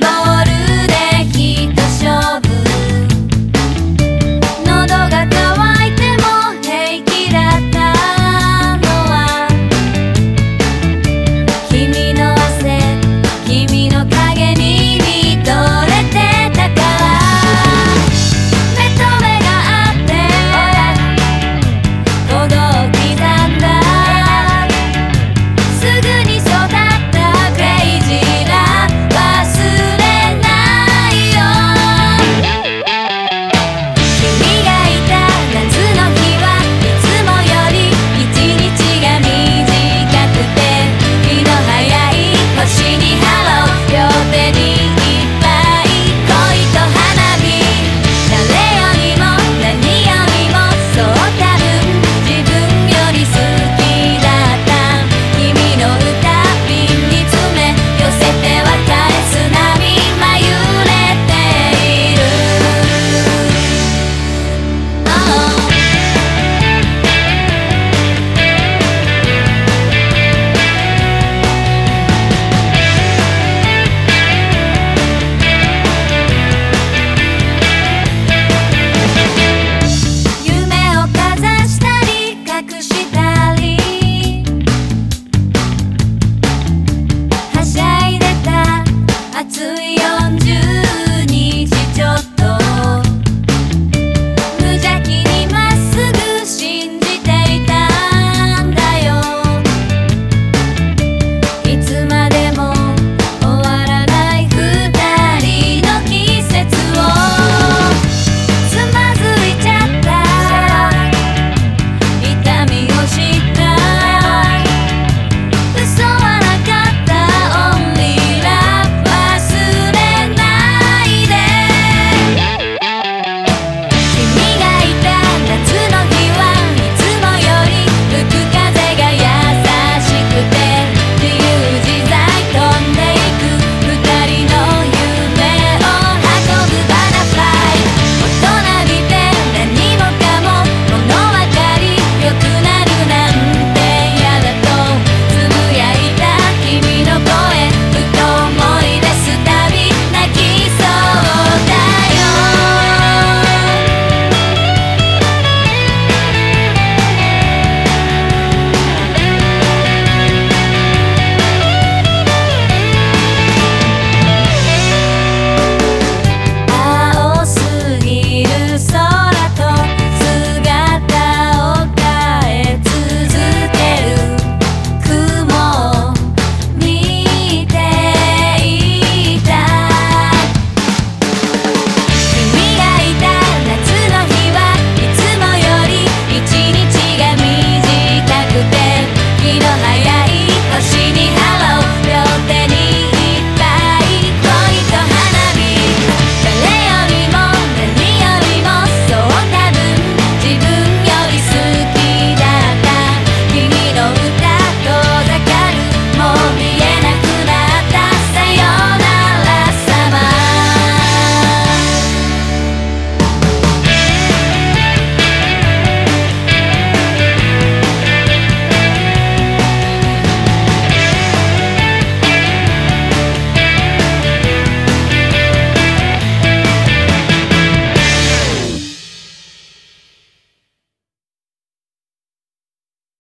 Happy. the sun.